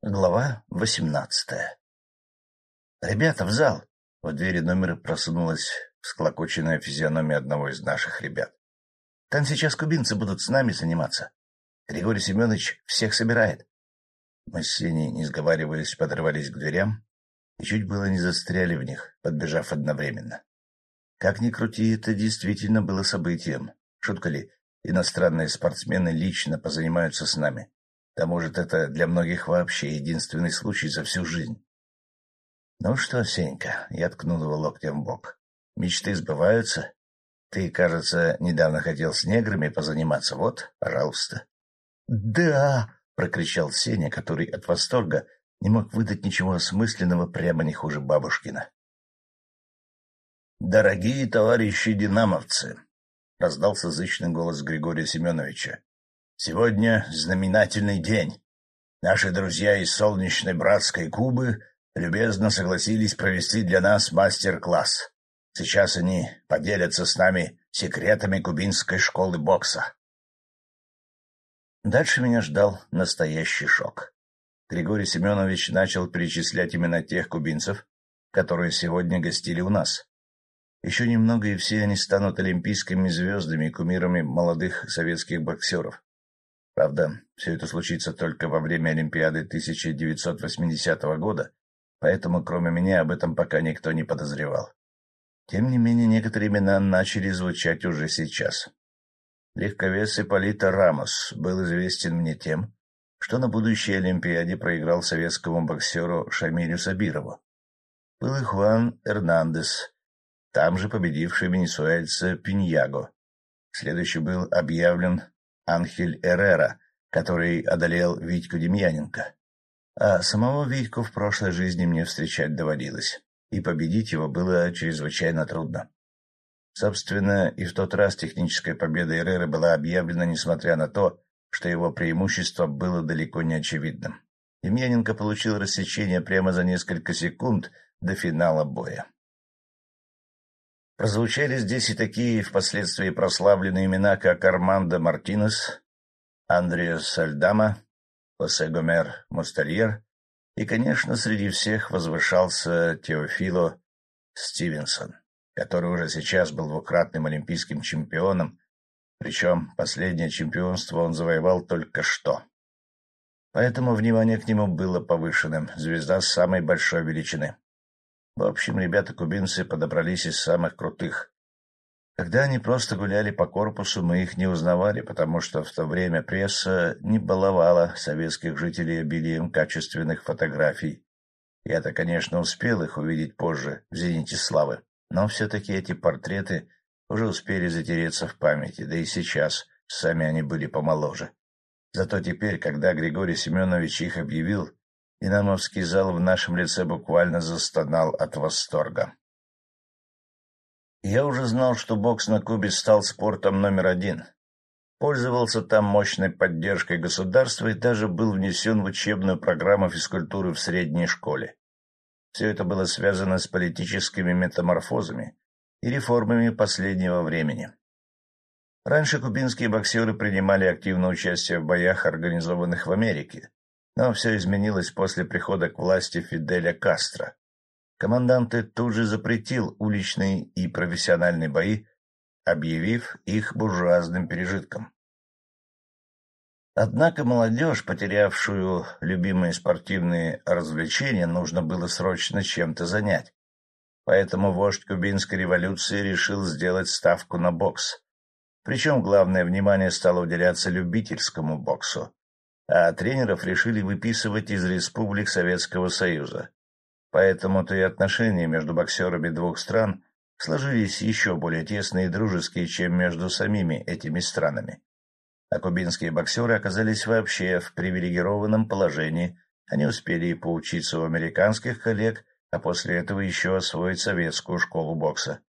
Глава восемнадцатая «Ребята, в зал!» В двери номера просунулась всклокоченная физиономия одного из наших ребят. «Там сейчас кубинцы будут с нами заниматься. Григорий Семенович всех собирает». Мы с Сеней, не сговариваясь, подрывались к дверям и чуть было не застряли в них, подбежав одновременно. Как ни крути, это действительно было событием. Шутка ли, иностранные спортсмены лично позанимаются с нами. Да может, это для многих вообще единственный случай за всю жизнь. — Ну что, Сенька, я ткнул его локтем в бок. — Мечты сбываются? Ты, кажется, недавно хотел с неграми позаниматься. Вот, пожалуйста. — Да! — прокричал Сеня, который от восторга не мог выдать ничего осмысленного прямо не хуже бабушкина. — Дорогие товарищи динамовцы! — раздался зычный голос Григория Семеновича. Сегодня знаменательный день. Наши друзья из солнечной братской Кубы любезно согласились провести для нас мастер-класс. Сейчас они поделятся с нами секретами кубинской школы бокса. Дальше меня ждал настоящий шок. Григорий Семенович начал перечислять именно тех кубинцев, которые сегодня гостили у нас. Еще немного, и все они станут олимпийскими звездами и кумирами молодых советских боксеров. Правда, все это случится только во время Олимпиады 1980 года, поэтому кроме меня об этом пока никто не подозревал. Тем не менее, некоторые имена начали звучать уже сейчас. Легковес Ипполита Рамос был известен мне тем, что на будущей Олимпиаде проиграл советскому боксеру Шамилю Сабирову. Был и Хуан Эрнандес, там же победивший венесуэльца Пиньяго. Следующий был объявлен Анхель Эррера, который одолел Витьку Демьяненко. А самого Витьку в прошлой жизни мне встречать доводилось, и победить его было чрезвычайно трудно. Собственно, и в тот раз техническая победа Эррера была объявлена, несмотря на то, что его преимущество было далеко не очевидным. Демьяненко получил рассечение прямо за несколько секунд до финала боя. Прозвучали здесь и такие впоследствии прославленные имена, как Армандо Мартинес, Андреас Сальдама, Хосе Гомер Мустальер и, конечно, среди всех возвышался Теофило Стивенсон, который уже сейчас был двукратным олимпийским чемпионом, причем последнее чемпионство он завоевал только что. Поэтому внимание к нему было повышенным, звезда самой большой величины. В общем, ребята-кубинцы подобрались из самых крутых. Когда они просто гуляли по корпусу, мы их не узнавали, потому что в то время пресса не баловала советских жителей обилием качественных фотографий. Я-то, конечно, успел их увидеть позже, в «Зените славы», но все-таки эти портреты уже успели затереться в памяти, да и сейчас сами они были помоложе. Зато теперь, когда Григорий Семенович их объявил, Динамовский зал в нашем лице буквально застонал от восторга. Я уже знал, что бокс на Кубе стал спортом номер один. Пользовался там мощной поддержкой государства и даже был внесен в учебную программу физкультуры в средней школе. Все это было связано с политическими метаморфозами и реформами последнего времени. Раньше кубинские боксеры принимали активное участие в боях, организованных в Америке, но все изменилось после прихода к власти Фиделя Кастро. Командант тут же запретил уличные и профессиональные бои, объявив их буржуазным пережитком. Однако молодежь, потерявшую любимые спортивные развлечения, нужно было срочно чем-то занять. Поэтому вождь кубинской революции решил сделать ставку на бокс. Причем главное внимание стало уделяться любительскому боксу а тренеров решили выписывать из республик Советского Союза. Поэтому-то и отношения между боксерами двух стран сложились еще более тесные и дружеские, чем между самими этими странами. А кубинские боксеры оказались вообще в привилегированном положении, они успели поучиться у американских коллег, а после этого еще освоить советскую школу бокса.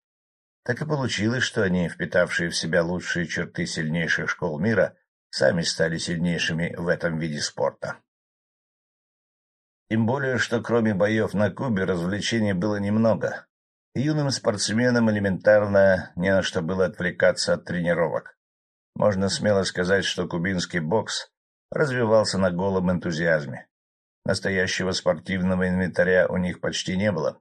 Так и получилось, что они, впитавшие в себя лучшие черты сильнейших школ мира, сами стали сильнейшими в этом виде спорта. Тем более, что кроме боев на Кубе развлечений было немного. юным спортсменам элементарно не на что было отвлекаться от тренировок. Можно смело сказать, что кубинский бокс развивался на голом энтузиазме. Настоящего спортивного инвентаря у них почти не было.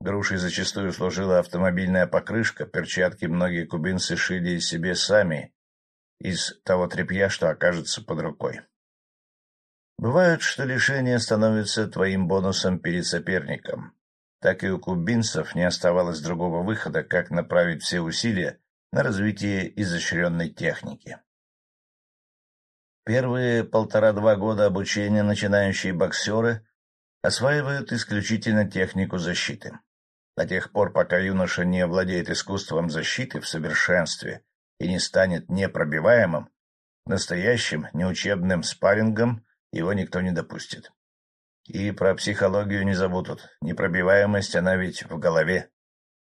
Грушей зачастую служила автомобильная покрышка, перчатки многие кубинцы шили себе сами из того тряпья, что окажется под рукой. Бывает, что лишение становится твоим бонусом перед соперником. Так и у кубинцев не оставалось другого выхода, как направить все усилия на развитие изощренной техники. Первые полтора-два года обучения начинающие боксеры осваивают исключительно технику защиты. До тех пор, пока юноша не овладеет искусством защиты в совершенстве и не станет непробиваемым, настоящим неучебным спаррингом его никто не допустит. И про психологию не забудут. Непробиваемость, она ведь в голове.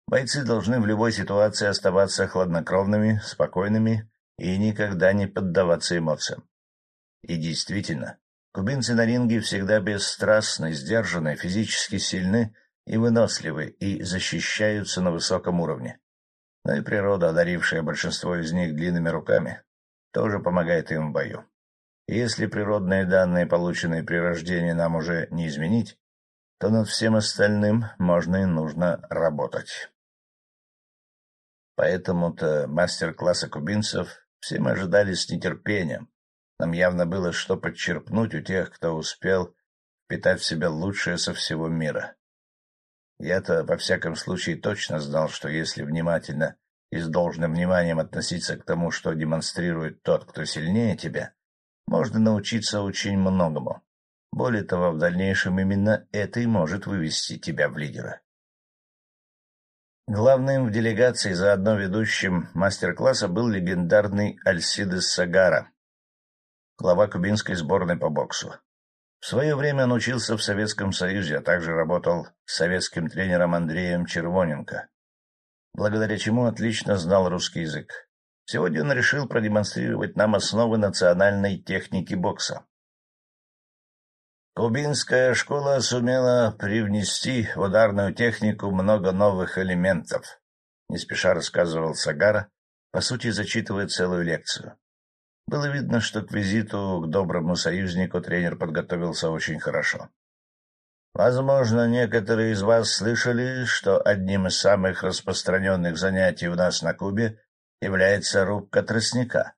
Бойцы должны в любой ситуации оставаться хладнокровными, спокойными и никогда не поддаваться эмоциям. И действительно, кубинцы на ринге всегда бесстрастны, сдержаны, физически сильны и выносливы, и защищаются на высоком уровне. Но и природа, одарившая большинство из них длинными руками, тоже помогает им в бою. И если природные данные, полученные при рождении, нам уже не изменить, то над всем остальным можно и нужно работать. Поэтому-то мастер-класса кубинцев все мы ожидали с нетерпением. Нам явно было что подчерпнуть у тех, кто успел впитать в себя лучшее со всего мира. Я-то, во всяком случае, точно знал, что если внимательно и с должным вниманием относиться к тому, что демонстрирует тот, кто сильнее тебя, можно научиться очень многому. Более того, в дальнейшем именно это и может вывести тебя в лидера. Главным в делегации, заодно ведущим мастер-класса, был легендарный Альсидес Сагара, глава кубинской сборной по боксу. Свое время он учился в Советском Союзе, а также работал с советским тренером Андреем Червоненко, благодаря чему отлично знал русский язык. Сегодня он решил продемонстрировать нам основы национальной техники бокса. Кубинская школа сумела привнести в ударную технику много новых элементов, не спеша рассказывал Сагара, по сути зачитывая целую лекцию. Было видно, что к визиту к доброму союзнику тренер подготовился очень хорошо. Возможно, некоторые из вас слышали, что одним из самых распространенных занятий у нас на Кубе является рубка тростника.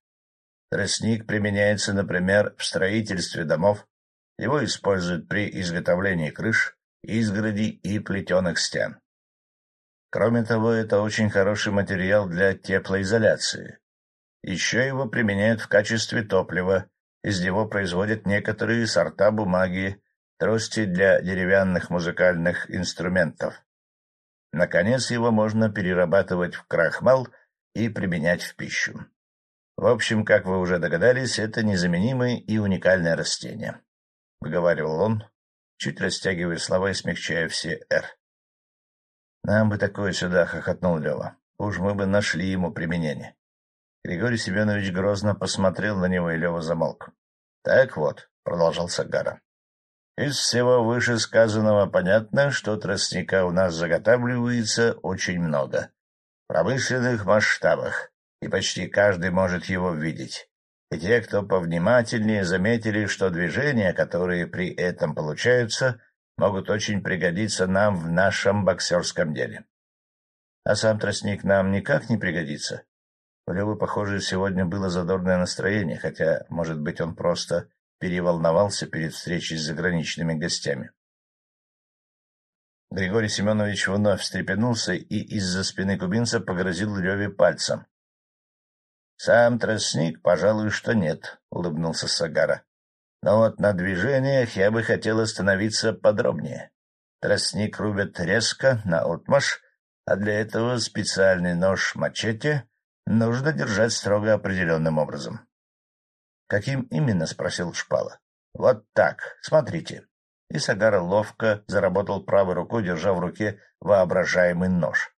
Тростник применяется, например, в строительстве домов, его используют при изготовлении крыш, изгородей и плетеных стен. Кроме того, это очень хороший материал для теплоизоляции. Еще его применяют в качестве топлива, из него производят некоторые сорта бумаги, трости для деревянных музыкальных инструментов. Наконец, его можно перерабатывать в крахмал и применять в пищу. В общем, как вы уже догадались, это незаменимое и уникальное растение, — выговаривал он, чуть растягивая слова и смягчая все «р». — Нам бы такое сюда, — хохотнул Лева. — Уж мы бы нашли ему применение. Григорий Семенович грозно посмотрел на него, и Лева замолк. — Так вот, — продолжал Сагара. — Из всего вышесказанного понятно, что тростника у нас заготавливается очень много, в промышленных масштабах, и почти каждый может его видеть. И те, кто повнимательнее, заметили, что движения, которые при этом получаются, могут очень пригодиться нам в нашем боксерском деле. А сам тростник нам никак не пригодится, у Левы, похоже, сегодня было задорное настроение, хотя, может быть, он просто переволновался перед встречей с заграничными гостями. Григорий Семенович вновь встрепенулся и из-за спины кубинца погрозил Леве пальцем. — Сам тростник, пожалуй, что нет, — улыбнулся Сагара. — Но вот на движениях я бы хотел остановиться подробнее. Тростник рубят резко, наотмашь, а для этого специальный нож-мачете нужно держать строго определенным образом. — Каким именно? — спросил Шпала. — Вот так, смотрите. И Сагара ловко заработал правой рукой, держа в руке воображаемый нож.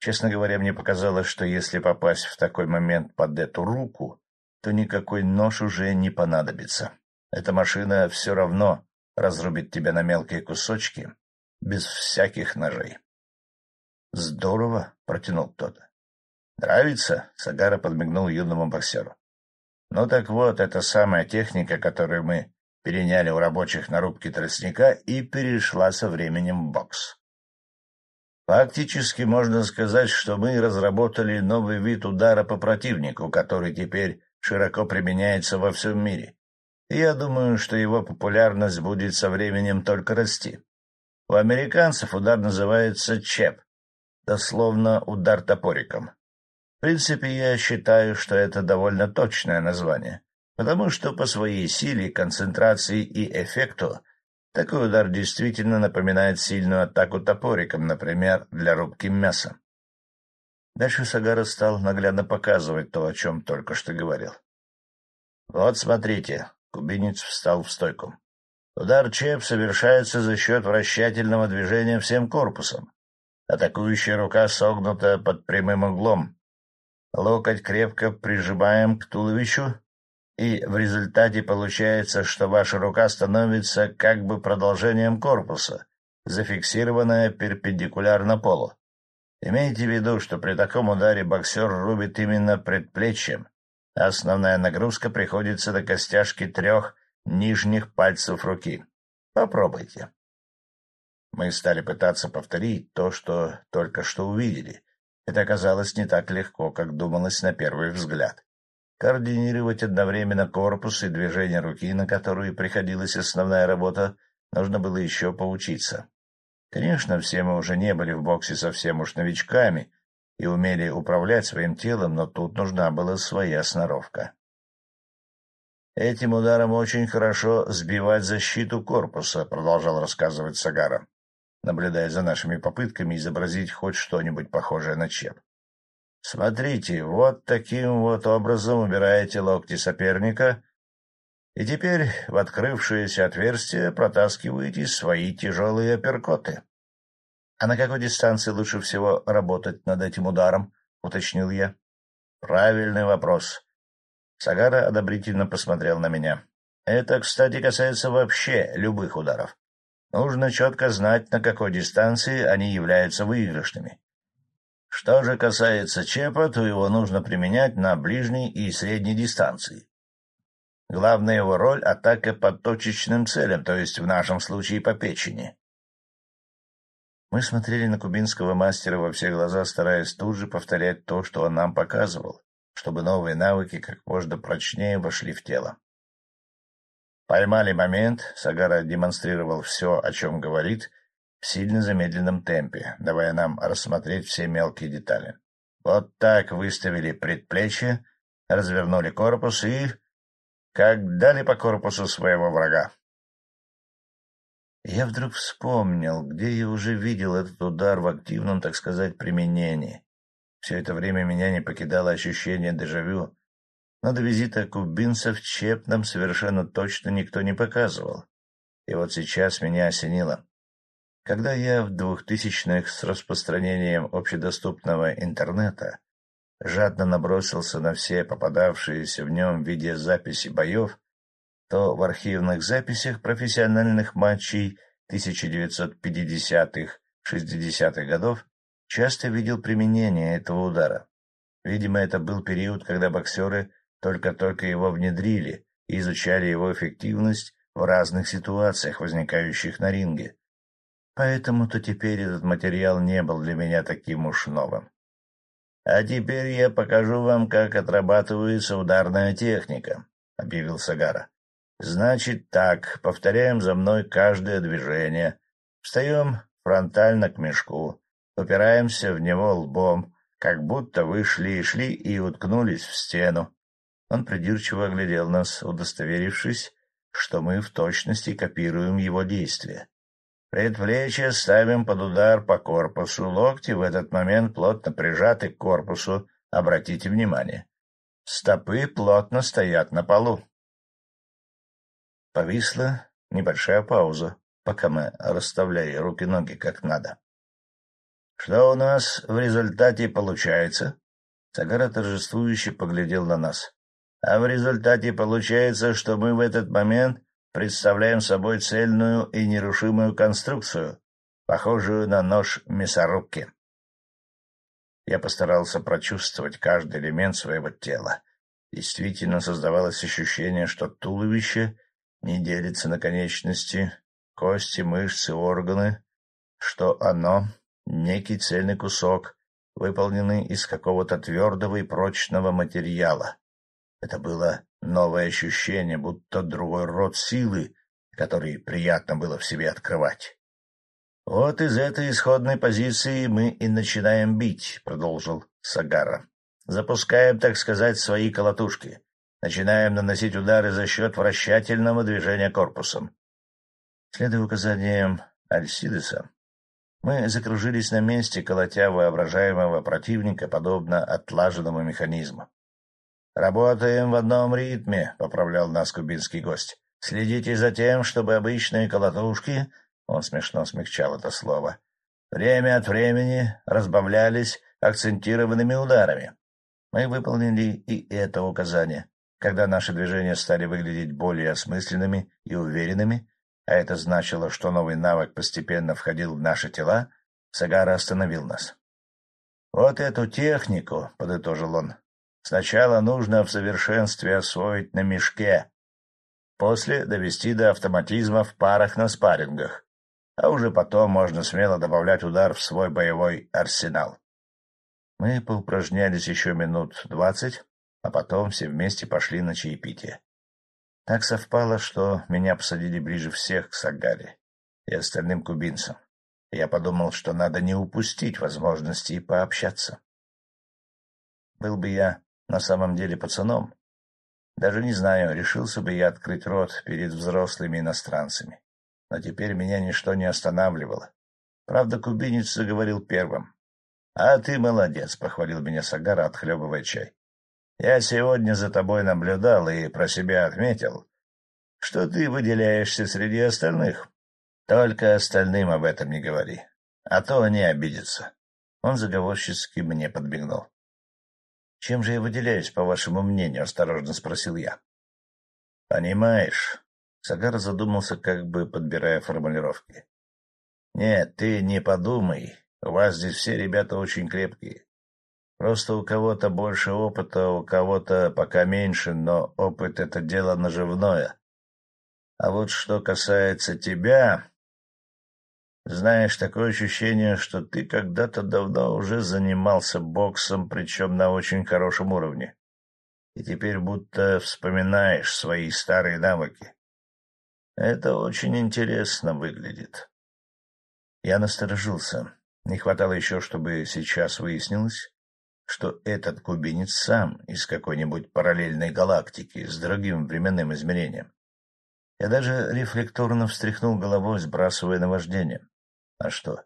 Честно говоря, мне показалось, что если попасть в такой момент под эту руку, то никакой нож уже не понадобится. Эта машина все равно разрубит тебя на мелкие кусочки, без всяких ножей. — Здорово, — протянул кто-то. «Нравится?» — Сагара подмигнул юному боксеру. «Ну так вот, это самая техника, которую мы переняли у рабочих нарубки тростника и перешла со временем в бокс. Фактически можно сказать, что мы разработали новый вид удара по противнику, который теперь широко применяется во всем мире. И я думаю, что его популярность будет со временем только расти. У американцев удар называется чеп, дословно удар топориком. В принципе, я считаю, что это довольно точное название, потому что по своей силе, концентрации и эффекту такой удар действительно напоминает сильную атаку топориком, например, для рубки мяса. Дальше Сагара стал наглядно показывать то, о чем только что говорил. — Вот смотрите, — кубинец встал в стойку. Удар чеп совершается за счет вращательного движения всем корпусом. Атакующая рука согнута под прямым углом. Локоть крепко прижимаем к туловищу, и в результате получается, что ваша рука становится как бы продолжением корпуса, зафиксированная перпендикулярно полу. Имейте в виду, что при таком ударе боксер рубит именно предплечьем, основная нагрузка приходится на костяшки трех нижних пальцев руки. Попробуйте. Мы стали пытаться повторить то, что только что увидели. Это оказалось не так легко, как думалось на первый взгляд. Координировать одновременно корпус и движение руки, на которую приходилась основная работа, нужно было еще поучиться. Конечно, все мы уже не были в боксе совсем уж новичками и умели управлять своим телом, но тут нужна была своя сноровка. Этим ударом очень хорошо сбивать защиту корпуса, продолжал рассказывать Сагара, наблюдая за нашими попытками изобразить хоть что-нибудь похожее на чеп. Смотрите, вот таким вот образом убираете локти соперника, и теперь в открывшееся отверстие протаскиваете свои тяжелые апперкоты. — А на какой дистанции лучше всего работать над этим ударом? — уточнил я. — Правильный вопрос. Сагара одобрительно посмотрел на меня. Это, кстати, касается вообще любых ударов. Нужно четко знать, на какой дистанции они являются выигрышными. Что же касается чепа, то его нужно применять на ближней и средней дистанции. Главная его роль — атака по точечным целям, то есть в нашем случае по печени. Мы смотрели на кубинского мастера во все глаза, стараясь тут же повторять то, что он нам показывал чтобы новые навыки как можно прочнее вошли в тело. Поймали момент, Сагара демонстрировал все, о чем говорит, в сильно замедленном темпе, давая нам рассмотреть все мелкие детали. Вот так выставили предплечье, развернули корпус и... как дали по корпусу своего врага. Я вдруг вспомнил, где я уже видел этот удар в активном, так сказать, применении. Все это время меня не покидало ощущение дежавю, но до визита кубинцев Чеп нам совершенно точно никто не показывал. И вот сейчас меня осенило. Когда я в двухтысячных с распространением общедоступного интернета жадно набросился на все попадавшиеся в нем видеозаписи боев, то в архивных записях профессиональных матчей 1950-х-60-х годов часто видел применение этого удара. Видимо, это был период, когда боксеры только-только его внедрили и изучали его эффективность в разных ситуациях, возникающих на ринге. Поэтому-то теперь этот материал не был для меня таким уж новым. «А теперь я покажу вам, как отрабатывается ударная техника», — объявил Сагара. «Значит так, повторяем за мной каждое движение. Встаем фронтально к мешку, упираемся в него лбом, как будто вы шли-шли и уткнулись в стену. Он придирчиво оглядел нас, удостоверившись, что мы в точности копируем его действия. Предплечье ставим под удар по корпусу, локти в этот момент плотно прижаты к корпусу, обратите внимание. Стопы плотно стоят на полу. Повисла небольшая пауза, пока мы расставляли руки-ноги как надо. Что у нас в результате получается? Сагара торжествующе поглядел на нас. А в результате получается, что мы в этот момент представляем собой цельную и нерушимую конструкцию, похожую на нож мясорубки. Я постарался прочувствовать каждый элемент своего тела. Действительно создавалось ощущение, что туловище не делится на конечности, кости, мышцы, органы, что оно — некий цельный кусок, выполненный из какого-то твердого и прочного материала. Это было новое ощущение, будто другой род силы, который приятно было в себе открывать. «Вот из этой исходной позиции мы и начинаем бить», — продолжил Сагара. «Запускаем, так сказать, свои колотушки. Начинаем наносить удары за счет вращательного движения корпусом». Следуя указаниям Альсидеса, мы закружились на месте, колотя воображаемого противника, подобно отлаженному механизму. «Работаем в одном ритме», — поправлял нас кубинский гость. «Следите за тем, чтобы обычные колотушки...» — он смешно смягчал это слово. «Время от времени разбавлялись акцентированными ударами. Мы выполнили и это указание. Когда наши движения стали выглядеть более осмысленными и уверенными, а это значило, что новый навык постепенно входил в наши тела, Сагара остановил нас. «Вот эту технику», — подытожил он, — «сначала нужно в совершенстве освоить на мешке, после довести до автоматизма в парах на спаррингах, а уже потом можно смело добавлять удар в свой боевой арсенал». Мы поупражнялись еще минут двадцать, а потом все вместе пошли на чаепитие. Так совпало, что меня посадили ближе всех к Сагаре и остальным кубинцам. Я подумал, что надо не упустить возможности и пообщаться. Был бы я на самом деле пацаном, даже не знаю, решился бы я открыть рот перед взрослыми иностранцами. Но теперь меня ничто не останавливало. Правда, кубинец заговорил первым. — А ты молодец, — похвалил меня Сагара, отхлебывая чай. Я сегодня за тобой наблюдал и про себя отметил, что ты выделяешься среди остальных. Только остальным об этом не говори, а то они обидятся. Он заговорчески мне подбегнул. — Чем же я выделяюсь, по вашему мнению? — осторожно спросил я. — Понимаешь, Сагар задумался, как бы подбирая формулировки. — Нет, ты не подумай, у вас здесь все ребята очень крепкие. Просто у кого-то больше опыта, у кого-то пока меньше, но опыт — это дело наживное. А вот что касается тебя... Знаешь, такое ощущение, что ты когда-то давно уже занимался боксом, причем на очень хорошем уровне. И теперь будто вспоминаешь свои старые навыки. Это очень интересно выглядит. Я насторожился. Не хватало еще, чтобы сейчас выяснилось, что этот кубинец сам из какой-нибудь параллельной галактики с другим временным измерением. Я даже рефлекторно встряхнул головой, сбрасывая наваждение. А что?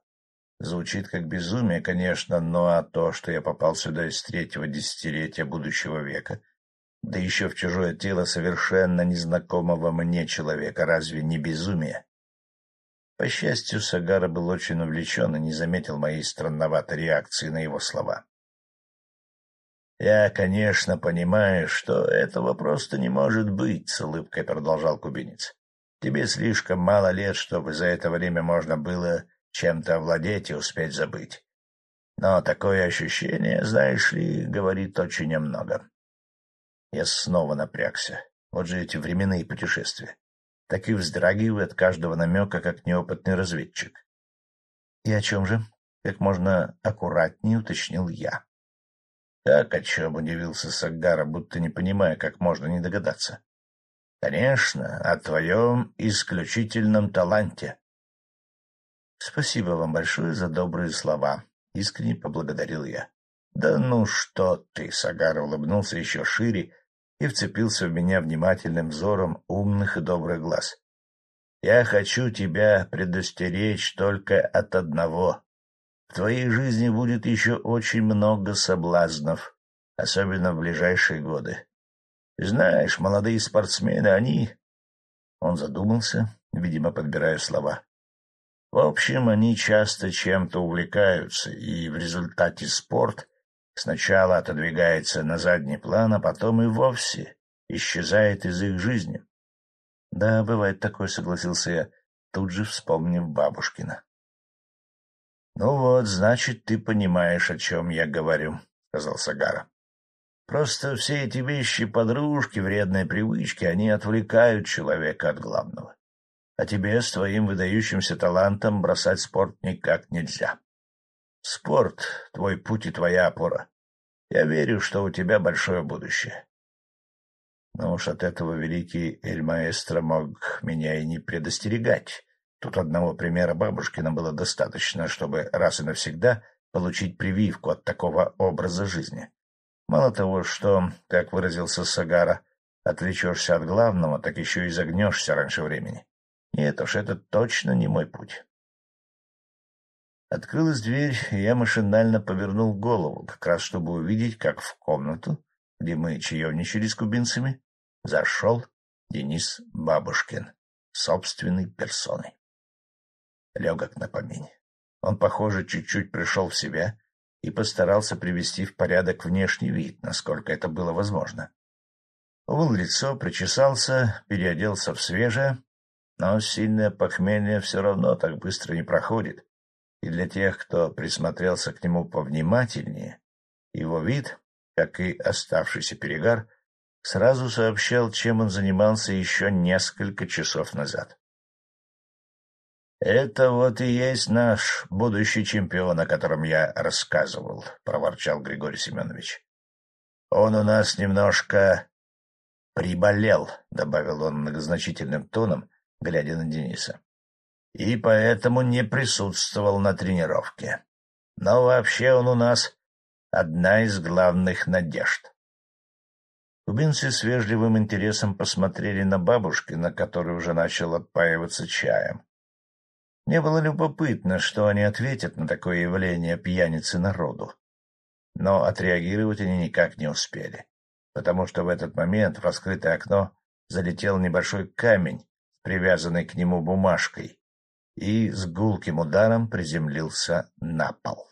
Звучит как безумие, конечно, но а то, что я попал сюда из третьего десятилетия будущего века, да еще в чужое тело совершенно незнакомого мне человека, разве не безумие? По счастью, Сагара был очень увлечен и не заметил моей странноватой реакции на его слова. «Я, конечно, понимаю, что этого просто не может быть», — с улыбкой продолжал кубинец. «Тебе слишком мало лет, чтобы за это время можно было чем-то овладеть и успеть забыть. Но такое ощущение, знаешь ли, говорит очень немного». Я снова напрягся. Вот же эти временные путешествия. Так и вздрагиваю от каждого намека, как неопытный разведчик. — И о чем же? — как можно аккуратнее уточнил я. — Как о чем? — удивился Сагара, будто не понимая, как можно не догадаться. — Конечно, о твоем исключительном таланте. — Спасибо вам большое за добрые слова, — искренне поблагодарил я. — Да ну что ты! — Сагара улыбнулся еще шире и вцепился в меня внимательным взором умных и добрых глаз. — Я хочу тебя предостеречь только от одного. В твоей жизни будет еще очень много соблазнов, особенно в ближайшие годы. Знаешь, молодые спортсмены, они... Он задумался, видимо, подбирая слова. В общем, они часто чем-то увлекаются, и в результате спорт сначала отодвигается на задний план, а потом и вовсе исчезает из их жизни. — Да, бывает такое, — согласился я, тут же вспомнив бабушкина. — Ну вот, значит, ты понимаешь, о чем я говорю, — сказал Сагара. Просто все эти вещи, подружки, вредные привычки, они отвлекают человека от главного. А тебе с твоим выдающимся талантом бросать спорт никак нельзя. Спорт — твой путь и твоя опора. Я верю, что у тебя большое будущее. Но уж от этого великий Эль-Маэстро мог меня и не предостерегать. Тут одного примера бабушкина было достаточно, чтобы раз и навсегда получить прививку от такого образа жизни. Мало того, что, как выразился Сагара, отвлечешься от главного, так еще и загнешься раньше времени. Нет уж, это точно не мой путь. Открылась дверь, и я машинально повернул голову, как раз чтобы увидеть, как в комнату, где мы чаевничали с кубинцами, зашел Денис Бабушкин собственной персоной. Легок на помине. Он, похоже, чуть-чуть пришел в себя и постарался привести в порядок внешний вид, насколько это было возможно. Умыл лицо, причесался, переоделся в свежее, но сильное похмелье все равно так быстро не проходит, и для тех, кто присмотрелся к нему повнимательнее, его вид, как и оставшийся перегар, сразу сообщал, чем он занимался еще несколько часов назад. «Это вот и есть наш будущий чемпион, о котором я рассказывал», — проворчал Григорий Семенович. «Он у нас немножко приболел», — добавил он многозначительным тоном, глядя на Дениса. «И поэтому не присутствовал на тренировке. Но вообще он у нас одна из главных надежд». Кубинцы с вежливым интересом посмотрели на бабушкина, который уже начал отпаиваться чаем. Мне было любопытно, что они ответят на такое явление пьяницы народу. Но отреагировать они никак не успели, потому что в этот момент в раскрытое окно залетел небольшой камень, привязанный к нему бумажкой, и с гулким ударом приземлился на пол.